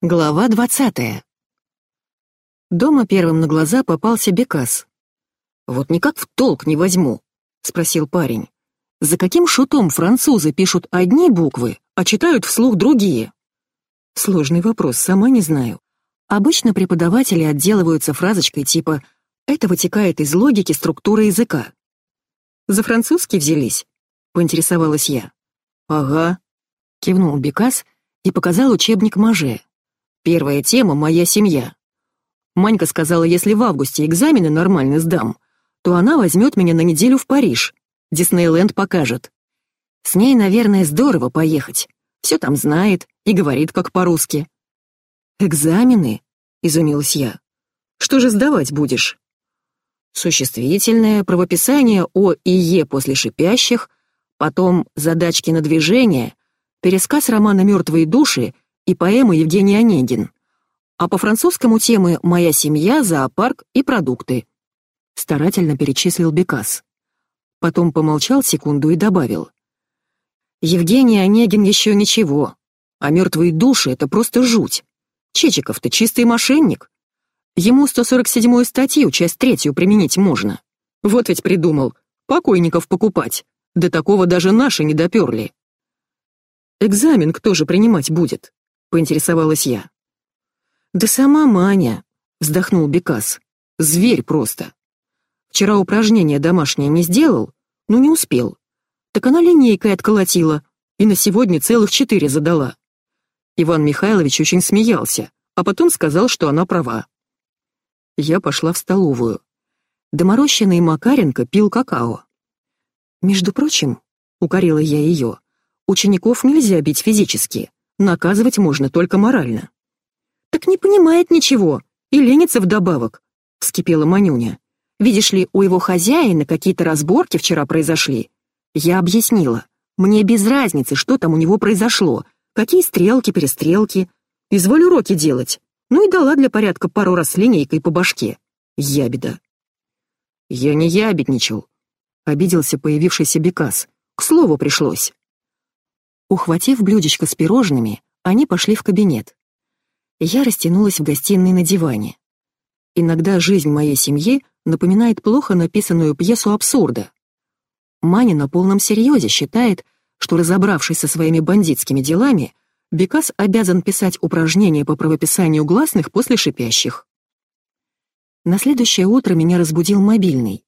Глава двадцатая. Дома первым на глаза попался Бекас. «Вот никак в толк не возьму», — спросил парень. «За каким шутом французы пишут одни буквы, а читают вслух другие?» Сложный вопрос, сама не знаю. Обычно преподаватели отделываются фразочкой типа «это вытекает из логики структуры языка». «За французский взялись?» — поинтересовалась я. «Ага», — кивнул Бекас и показал учебник Маже. Первая тема — моя семья. Манька сказала, если в августе экзамены нормально сдам, то она возьмет меня на неделю в Париж. Диснейленд покажет. С ней, наверное, здорово поехать. Все там знает и говорит как по-русски. «Экзамены?» — изумилась я. «Что же сдавать будешь?» Существительное, правописание О и Е после шипящих, потом задачки на движение, пересказ романа «Мертвые души» и поэмы Евгений Онегин. А по французскому темы «Моя семья», «Зоопарк» и «Продукты». Старательно перечислил Бекас. Потом помолчал секунду и добавил. Евгений Онегин еще ничего, а «Мертвые души» — это просто жуть. Чечиков-то чистый мошенник. Ему 147-ю статью, часть третью, применить можно. Вот ведь придумал, покойников покупать. До такого даже наши не доперли. Экзамен кто же принимать будет? — поинтересовалась я. «Да сама Маня», — вздохнул Бекас. «Зверь просто. Вчера упражнение домашнее не сделал, но не успел. Так она линейкой отколотила и на сегодня целых четыре задала». Иван Михайлович очень смеялся, а потом сказал, что она права. Я пошла в столовую. Доморощенный Макаренко пил какао. «Между прочим», — укорила я ее, — «учеников нельзя бить физически, Наказывать можно только морально. «Так не понимает ничего и ленится вдобавок», — вскипела Манюня. «Видишь ли, у его хозяина какие-то разборки вчера произошли. Я объяснила. Мне без разницы, что там у него произошло, какие стрелки-перестрелки. Изволь уроки делать. Ну и дала для порядка пару раз линейкой по башке. Ябеда». «Я не ябедничал», — обиделся появившийся Бекас. «К слову пришлось». Ухватив блюдечко с пирожными, они пошли в кабинет. Я растянулась в гостиной на диване. Иногда жизнь моей семьи напоминает плохо написанную пьесу абсурда. Маня на полном серьезе считает, что, разобравшись со своими бандитскими делами, Бекас обязан писать упражнения по правописанию гласных после шипящих. На следующее утро меня разбудил мобильный.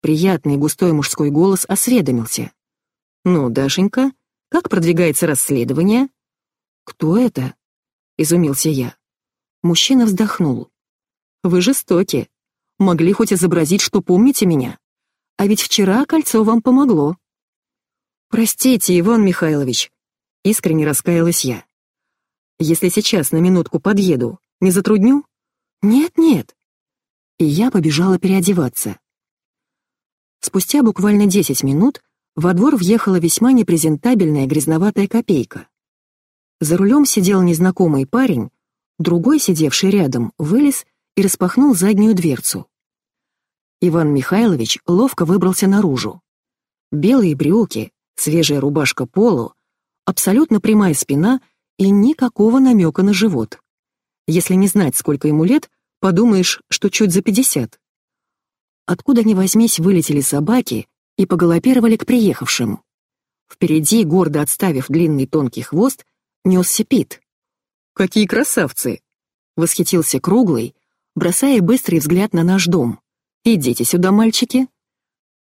Приятный густой мужской голос осведомился. «Ну, Дашенька, как продвигается расследование?» «Кто это?» — изумился я. Мужчина вздохнул. «Вы жестоки. Могли хоть изобразить, что помните меня. А ведь вчера кольцо вам помогло». «Простите, Иван Михайлович», — искренне раскаялась я. «Если сейчас на минутку подъеду, не затрудню?» «Нет-нет». И я побежала переодеваться. Спустя буквально десять минут во двор въехала весьма непрезентабельная грязноватая копейка. За рулем сидел незнакомый парень, другой, сидевший рядом, вылез и распахнул заднюю дверцу. Иван Михайлович ловко выбрался наружу. Белые брюки, свежая рубашка полу, абсолютно прямая спина и никакого намека на живот. Если не знать, сколько ему лет, подумаешь, что чуть за пятьдесят. Откуда ни возьмись вылетели собаки и погалопировали к приехавшим. Впереди, гордо отставив длинный тонкий хвост, несся Пит. «Какие красавцы!» — восхитился Круглый, бросая быстрый взгляд на наш дом. «Идите сюда, мальчики!»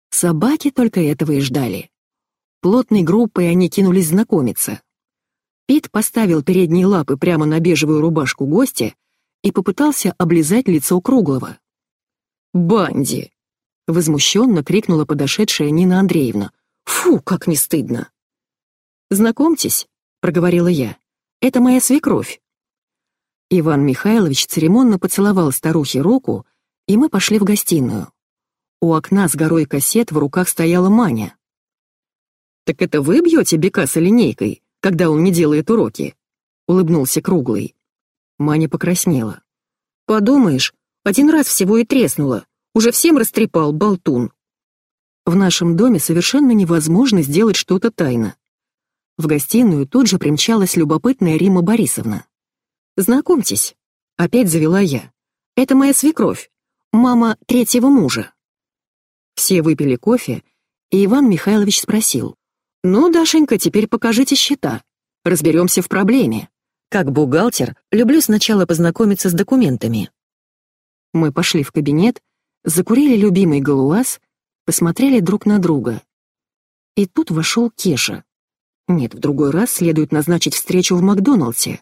Собаки только этого и ждали. Плотной группой они кинулись знакомиться. Пит поставил передние лапы прямо на бежевую рубашку гостя и попытался облизать лицо Круглого. «Банди!» Возмущенно крикнула подошедшая Нина Андреевна. «Фу, как не стыдно!» «Знакомьтесь», — проговорила я, — «это моя свекровь». Иван Михайлович церемонно поцеловал старухе руку, и мы пошли в гостиную. У окна с горой кассет в руках стояла Маня. «Так это вы бьете Бекаса линейкой, когда он не делает уроки?» — улыбнулся Круглый. Маня покраснела. «Подумаешь, один раз всего и треснула, уже всем растрепал, болтун. В нашем доме совершенно невозможно сделать что-то тайно. В гостиную тут же примчалась любопытная Рима Борисовна. «Знакомьтесь», — опять завела я. «Это моя свекровь, мама третьего мужа». Все выпили кофе, и Иван Михайлович спросил. «Ну, Дашенька, теперь покажите счета. Разберемся в проблеме. Как бухгалтер, люблю сначала познакомиться с документами». Мы пошли в кабинет, закурили любимый галуаз, посмотрели друг на друга. И тут вошел Кеша. Нет, в другой раз следует назначить встречу в Макдоналдсе.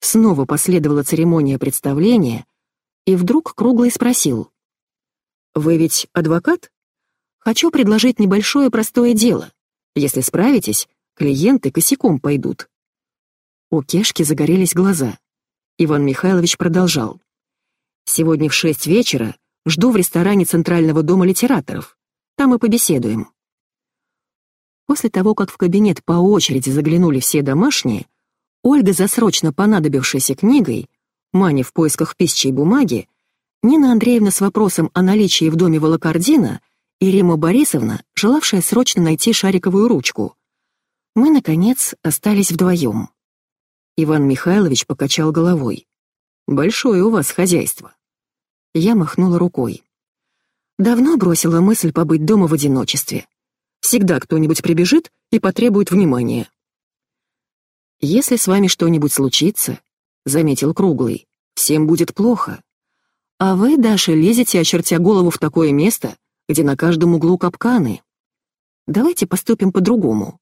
Снова последовала церемония представления, и вдруг Круглый спросил. «Вы ведь адвокат? Хочу предложить небольшое простое дело. Если справитесь, клиенты косяком пойдут». У Кешки загорелись глаза. Иван Михайлович продолжал. «Сегодня в шесть вечера жду в ресторане Центрального дома литераторов. Там и побеседуем». После того, как в кабинет по очереди заглянули все домашние, Ольга за срочно понадобившейся книгой, Маня в поисках пищи и бумаги, Нина Андреевна с вопросом о наличии в доме волокордина и Рима Борисовна, желавшая срочно найти шариковую ручку. Мы, наконец, остались вдвоем. Иван Михайлович покачал головой. «Большое у вас хозяйство». Я махнула рукой. Давно бросила мысль побыть дома в одиночестве. Всегда кто-нибудь прибежит и потребует внимания. «Если с вами что-нибудь случится», — заметил Круглый, — «всем будет плохо. А вы, Даша, лезете, очертя голову в такое место, где на каждом углу капканы. Давайте поступим по-другому.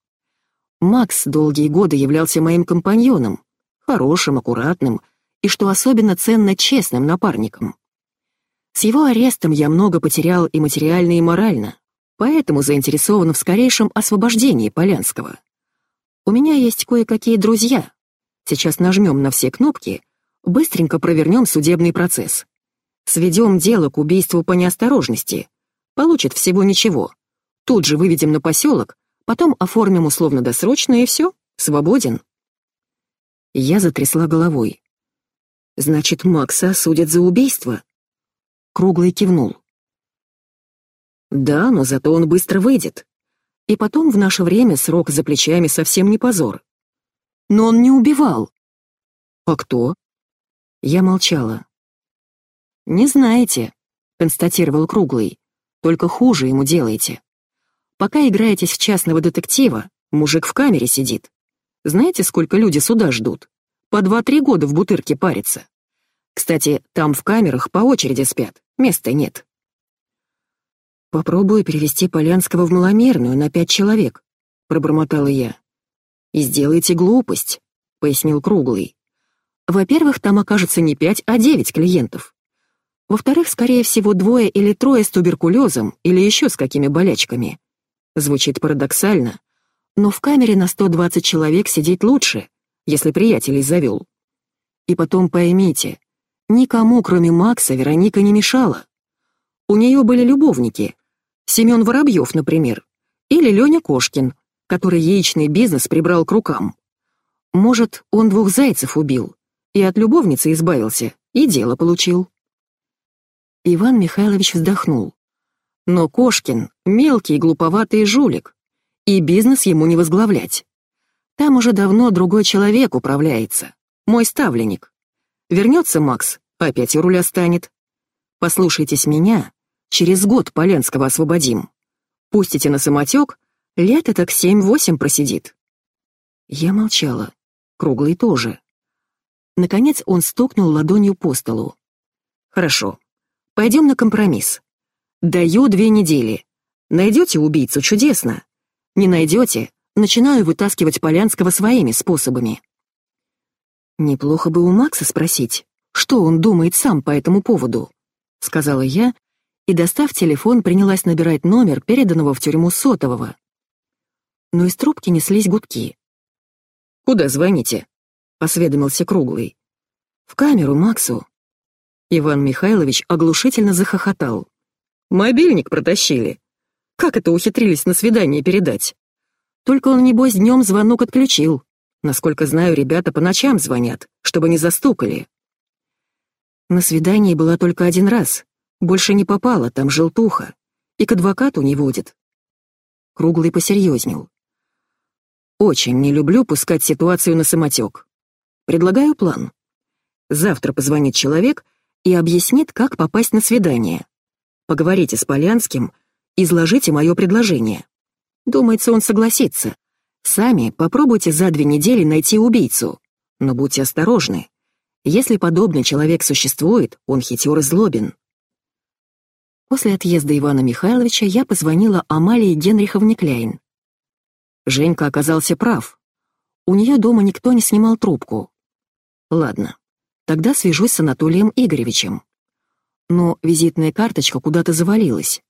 Макс долгие годы являлся моим компаньоном, хорошим, аккуратным и, что особенно ценно, честным напарником. С его арестом я много потерял и материально, и морально поэтому заинтересован в скорейшем освобождении Полянского. У меня есть кое-какие друзья. Сейчас нажмем на все кнопки, быстренько провернем судебный процесс. Сведем дело к убийству по неосторожности. Получит всего ничего. Тут же выведем на поселок, потом оформим условно-досрочно и все, свободен. Я затрясла головой. Значит, Макса осудят за убийство? Круглый кивнул. Да, но зато он быстро выйдет. И потом в наше время срок за плечами совсем не позор. Но он не убивал. А кто? Я молчала. Не знаете, констатировал Круглый. Только хуже ему делаете. Пока играетесь в частного детектива, мужик в камере сидит. Знаете, сколько люди суда ждут? По два-три года в бутырке парятся. Кстати, там в камерах по очереди спят, места нет. «Попробую перевести Полянского в маломерную на пять человек», — пробормотала я. «И сделайте глупость», — пояснил Круглый. «Во-первых, там окажется не пять, а девять клиентов. Во-вторых, скорее всего, двое или трое с туберкулезом или еще с какими болячками. Звучит парадоксально, но в камере на 120 человек сидеть лучше, если приятелей завел. И потом поймите, никому, кроме Макса, Вероника не мешала. У нее были любовники, Семен Воробьев, например, или Леня Кошкин, который яичный бизнес прибрал к рукам. Может, он двух зайцев убил, и от любовницы избавился, и дело получил. Иван Михайлович вздохнул. Но Кошкин — мелкий глуповатый жулик, и бизнес ему не возглавлять. Там уже давно другой человек управляется, мой ставленник. Вернется Макс, опять у руля станет. Послушайтесь меня, Через год Поленского освободим. Пустите на самотек, лето так семь-восемь просидит». Я молчала. Круглый тоже. Наконец он стукнул ладонью по столу. «Хорошо. Пойдем на компромисс. Даю две недели. Найдете убийцу, чудесно. Не найдете, начинаю вытаскивать Полянского своими способами». «Неплохо бы у Макса спросить, что он думает сам по этому поводу», — сказала я, и, достав телефон, принялась набирать номер, переданного в тюрьму сотового. Но из трубки неслись гудки. «Куда звоните?» — осведомился Круглый. «В камеру Максу». Иван Михайлович оглушительно захохотал. «Мобильник протащили. Как это ухитрились на свидание передать? Только он, небось, днем звонок отключил. Насколько знаю, ребята по ночам звонят, чтобы не застукали». На свидании была только один раз, больше не попала, там желтуха. И к адвокату не водит. Круглый посерьезнел. Очень не люблю пускать ситуацию на самотек. Предлагаю план. Завтра позвонит человек и объяснит, как попасть на свидание. Поговорите с Полянским, изложите мое предложение. Думается, он согласится. Сами попробуйте за две недели найти убийцу. Но будьте осторожны. Если подобный человек существует, он хитер и злобен. После отъезда Ивана Михайловича я позвонила Амалии Генриховне Кляйн. Женька оказался прав. У нее дома никто не снимал трубку. Ладно, тогда свяжусь с Анатолием Игоревичем. Но визитная карточка куда-то завалилась.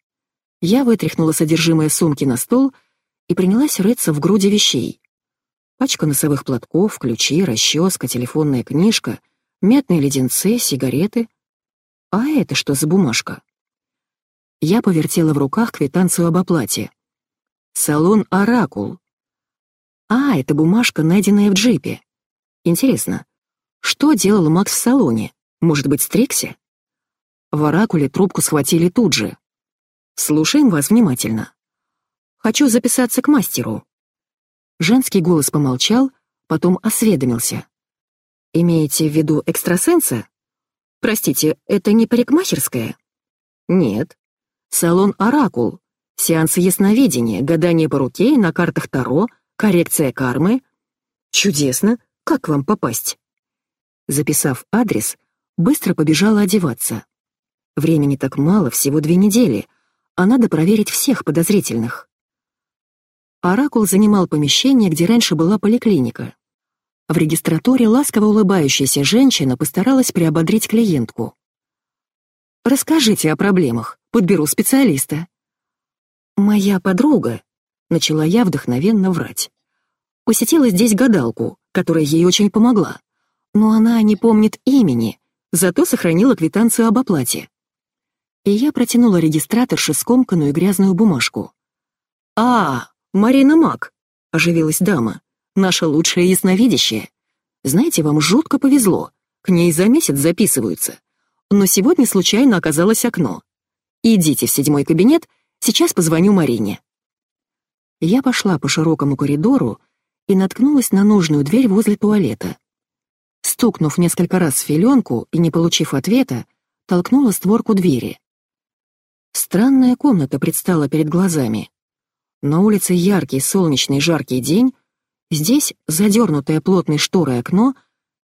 Я вытряхнула содержимое сумки на стол и принялась рыться в груди вещей. Пачка носовых платков, ключи, расческа, телефонная книжка, мятные леденцы, сигареты. А это что за бумажка? Я повертела в руках квитанцию об оплате. Салон «Оракул». А, это бумажка, найденная в джипе. Интересно, что делал Макс в салоне? Может быть, стрикся? В «Оракуле» трубку схватили тут же. Слушаем вас внимательно. Хочу записаться к мастеру. Женский голос помолчал, потом осведомился. Имеете в виду экстрасенса? Простите, это не парикмахерская? Нет. Салон «Оракул». Сеансы ясновидения, гадание по руке, на картах Таро — Коррекция кармы? Чудесно. Как к вам попасть? Записав адрес, быстро побежала одеваться. Времени так мало, всего две недели, а надо проверить всех подозрительных. Оракул занимал помещение, где раньше была поликлиника. В регистратуре ласково улыбающаяся женщина постаралась приободрить клиентку. «Расскажите о проблемах, подберу специалиста». «Моя подруга», начала я вдохновенно врать. Посетила здесь гадалку, которая ей очень помогла. Но она не помнит имени, зато сохранила квитанцию об оплате. И я протянула регистраторше скомканную грязную бумажку. «А, Марина Мак», — оживилась дама, — «наша лучшая ясновидящая. Знаете, вам жутко повезло, к ней за месяц записываются. Но сегодня случайно оказалось окно. Идите в седьмой кабинет, сейчас позвоню Марине». Я пошла по широкому коридору и наткнулась на нужную дверь возле туалета. Стукнув несколько раз в филенку и не получив ответа, толкнула створку двери. Странная комната предстала перед глазами. На улице яркий солнечный жаркий день, здесь задернутое плотной шторой окно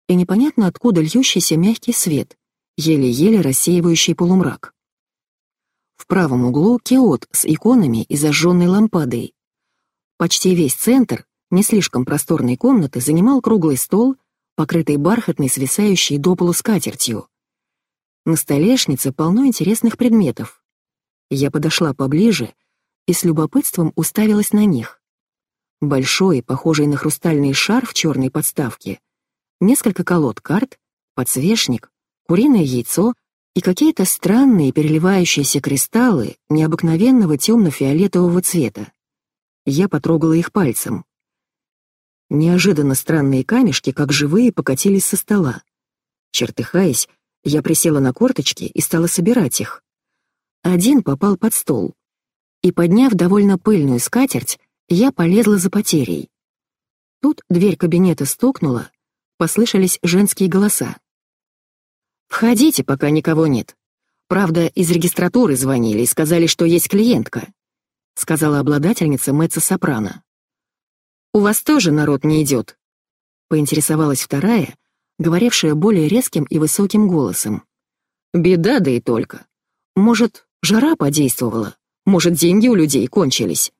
и непонятно откуда льющийся мягкий свет, еле-еле рассеивающий полумрак. В правом углу киот с иконами и зажженной лампадой. Почти весь центр, не слишком просторной комнаты, занимал круглый стол, покрытый бархатной, свисающей до полу скатертью. На столешнице полно интересных предметов. Я подошла поближе и с любопытством уставилась на них. Большой, похожий на хрустальный шар в черной подставке, несколько колод карт, подсвечник, куриное яйцо и какие-то странные переливающиеся кристаллы необыкновенного темно-фиолетового цвета. Я потрогала их пальцем. Неожиданно странные камешки, как живые, покатились со стола. Чертыхаясь, я присела на корточки и стала собирать их. Один попал под стол. И, подняв довольно пыльную скатерть, я полезла за потерей. Тут дверь кабинета стукнула, послышались женские голоса. «Входите, пока никого нет. Правда, из регистратуры звонили и сказали, что есть клиентка сказала обладательница меццо-сопрано. «У вас тоже народ не идет?» поинтересовалась вторая, говорившая более резким и высоким голосом. «Беда, да и только. Может, жара подействовала? Может, деньги у людей кончились?» —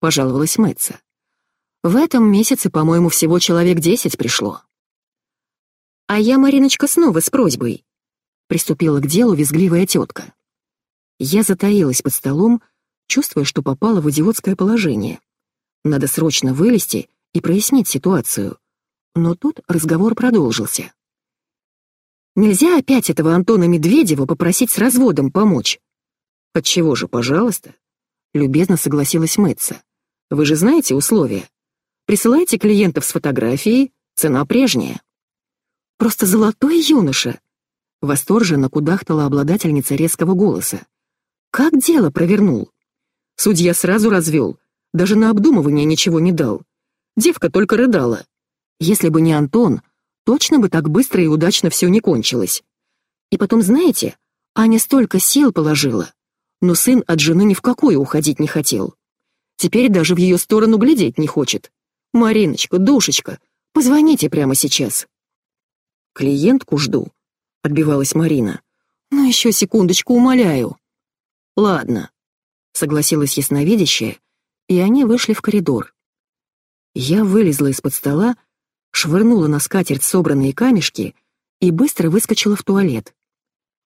пожаловалась Мэтца. «В этом месяце, по-моему, всего человек десять пришло». «А я, Мариночка, снова с просьбой», — приступила к делу визгливая тетка. Я затаилась под столом, чувствуя, что попала в идиотское положение. Надо срочно вылезти и прояснить ситуацию. Но тут разговор продолжился. Нельзя опять этого Антона Медведева попросить с разводом помочь. Отчего же, пожалуйста? Любезно согласилась Мэтца. Вы же знаете условия. Присылайте клиентов с фотографией, цена прежняя. Просто золотой юноша. Восторженно кудахтала обладательница резкого голоса. Как дело провернул? Судья сразу развел, даже на обдумывание ничего не дал. Девка только рыдала. Если бы не Антон, точно бы так быстро и удачно все не кончилось. И потом, знаете, Аня столько сил положила, но сын от жены ни в какую уходить не хотел. Теперь даже в ее сторону глядеть не хочет. «Мариночка, душечка, позвоните прямо сейчас». «Клиентку жду», — отбивалась Марина. «Ну еще секундочку, умоляю». «Ладно», — согласилась ясновидящая, и они вышли в коридор. Я вылезла из-под стола, швырнула на скатерть собранные камешки и быстро выскочила в туалет.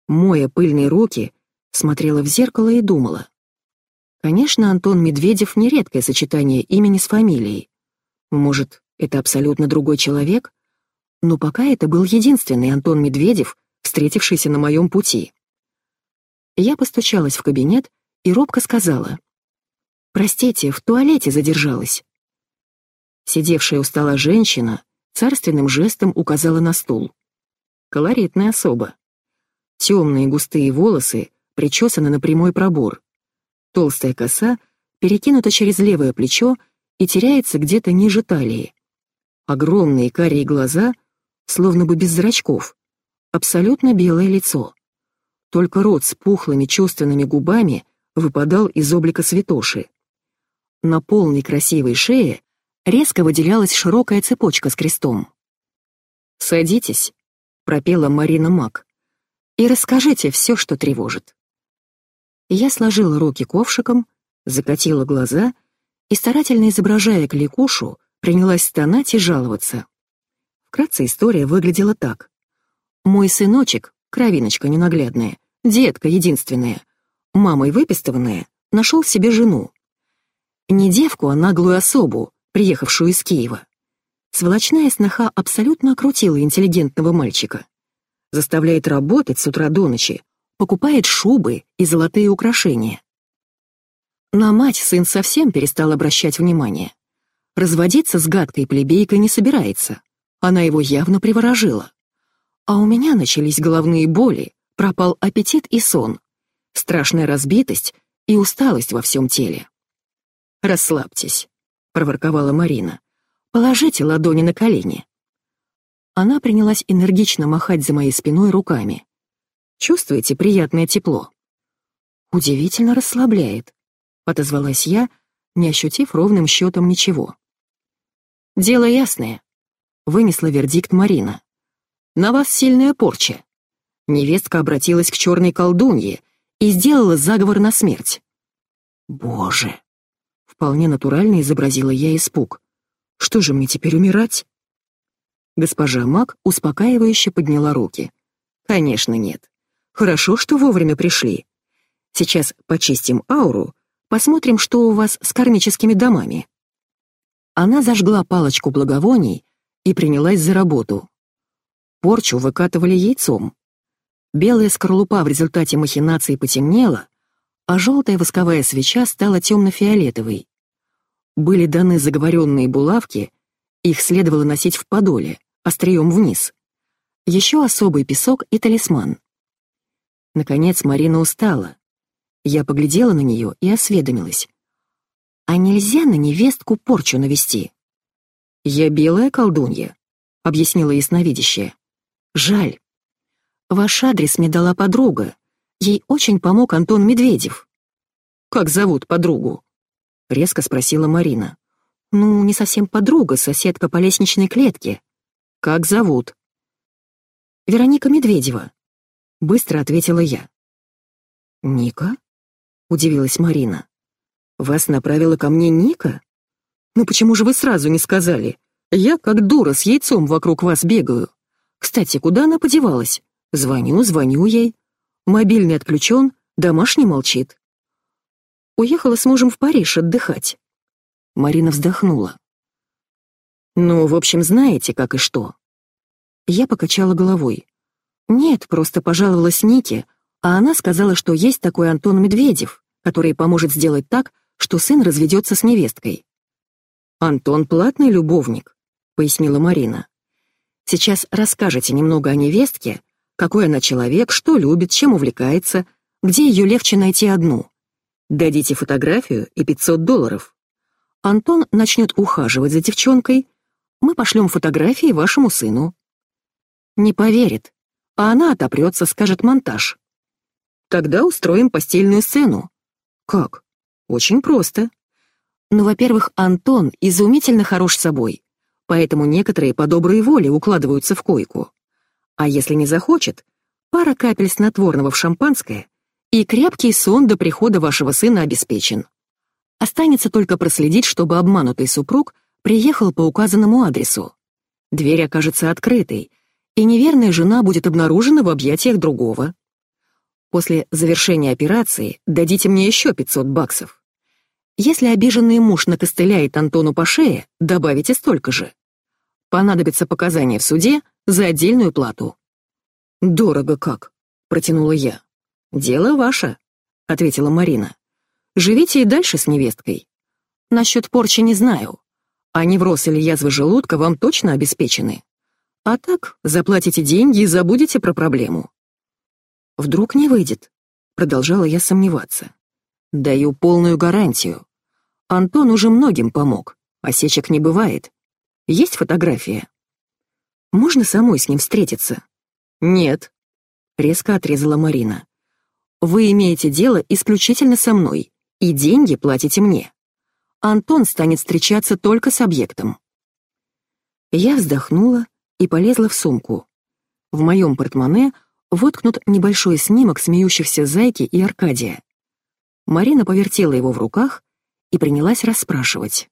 Моя пыльные руки, смотрела в зеркало и думала. Конечно, Антон Медведев — нередкое сочетание имени с фамилией. Может, это абсолютно другой человек? Но пока это был единственный Антон Медведев, встретившийся на моем пути. Я постучалась в кабинет и робко сказала. «Простите, в туалете задержалась». Сидевшая у стола женщина царственным жестом указала на стул. Колоритная особа. Темные густые волосы причесаны на прямой пробор. Толстая коса перекинута через левое плечо и теряется где-то ниже талии. Огромные карие глаза словно бы без зрачков, абсолютно белое лицо. Только рот с пухлыми чувственными губами выпадал из облика святоши. На полной красивой шее резко выделялась широкая цепочка с крестом. «Садитесь», — пропела Марина Мак, — «и расскажите все, что тревожит». Я сложила руки ковшиком, закатила глаза и, старательно изображая кликушу, принялась стонать и жаловаться. Вкратце история выглядела так. Мой сыночек, кровиночка ненаглядная, детка единственная, мамой выпистыванная, нашел себе жену. Не девку, а наглую особу, приехавшую из Киева. Сволочная сноха абсолютно окрутила интеллигентного мальчика. Заставляет работать с утра до ночи, покупает шубы и золотые украшения. На мать сын совсем перестал обращать внимание. Разводиться с гадкой плебейкой не собирается. Она его явно приворожила. А у меня начались головные боли, пропал аппетит и сон, страшная разбитость и усталость во всем теле. «Расслабьтесь», — проворковала Марина. «Положите ладони на колени». Она принялась энергично махать за моей спиной руками. «Чувствуете приятное тепло?» «Удивительно расслабляет», — отозвалась я, не ощутив ровным счетом ничего. «Дело ясное вынесла вердикт Марина. «На вас сильная порча». Невестка обратилась к черной колдунье и сделала заговор на смерть. «Боже!» Вполне натурально изобразила я испуг. «Что же мне теперь умирать?» Госпожа Мак успокаивающе подняла руки. «Конечно нет. Хорошо, что вовремя пришли. Сейчас почистим ауру, посмотрим, что у вас с кармическими домами». Она зажгла палочку благовоний и принялась за работу. Порчу выкатывали яйцом. Белая скорлупа в результате махинации потемнела, а желтая восковая свеча стала темно-фиолетовой. Были даны заговоренные булавки, их следовало носить в подоле, острием вниз. Еще особый песок и талисман. Наконец Марина устала. Я поглядела на нее и осведомилась. «А нельзя на невестку порчу навести?» «Я белая колдунья», — объяснила ясновидящая. «Жаль. Ваш адрес мне дала подруга. Ей очень помог Антон Медведев». «Как зовут подругу?» — резко спросила Марина. «Ну, не совсем подруга, соседка по лестничной клетке». «Как зовут?» «Вероника Медведева», — быстро ответила я. «Ника?» — удивилась Марина. «Вас направила ко мне Ника?» «Ну почему же вы сразу не сказали? Я как дура с яйцом вокруг вас бегаю. Кстати, куда она подевалась? Звоню, звоню ей. Мобильный отключен, домашний молчит. Уехала с мужем в Париж отдыхать». Марина вздохнула. «Ну, в общем, знаете, как и что». Я покачала головой. «Нет, просто пожаловалась Нике, а она сказала, что есть такой Антон Медведев, который поможет сделать так, что сын разведется с невесткой. «Антон платный любовник», — пояснила Марина. «Сейчас расскажете немного о невестке, какой она человек, что любит, чем увлекается, где ее легче найти одну. Дадите фотографию и 500 долларов. Антон начнет ухаживать за девчонкой, мы пошлем фотографии вашему сыну. Не поверит. А она отопрется, скажет монтаж. Тогда устроим постельную сцену. Как? Очень просто. Ну, во-первых, Антон изумительно хорош собой, поэтому некоторые по доброй воле укладываются в койку. А если не захочет, пара капель снотворного в шампанское, и крепкий сон до прихода вашего сына обеспечен. Останется только проследить, чтобы обманутый супруг приехал по указанному адресу. Дверь окажется открытой, и неверная жена будет обнаружена в объятиях другого. После завершения операции дадите мне еще 500 баксов. Если обиженный муж накостыляет Антону по шее, добавите столько же. Понадобится показания в суде за отдельную плату. «Дорого как», — протянула я. «Дело ваше», — ответила Марина. «Живите и дальше с невесткой. Насчет порчи не знаю. А невроз или язвы желудка вам точно обеспечены. А так, заплатите деньги и забудете про проблему». «Вдруг не выйдет?» — продолжала я сомневаться. Даю полную гарантию. Антон уже многим помог, осечек не бывает. Есть фотография? Можно самой с ним встретиться? Нет, резко отрезала Марина. Вы имеете дело исключительно со мной, и деньги платите мне. Антон станет встречаться только с объектом. Я вздохнула и полезла в сумку. В моем портмоне воткнут небольшой снимок смеющихся Зайки и Аркадия. Марина повертела его в руках и принялась расспрашивать.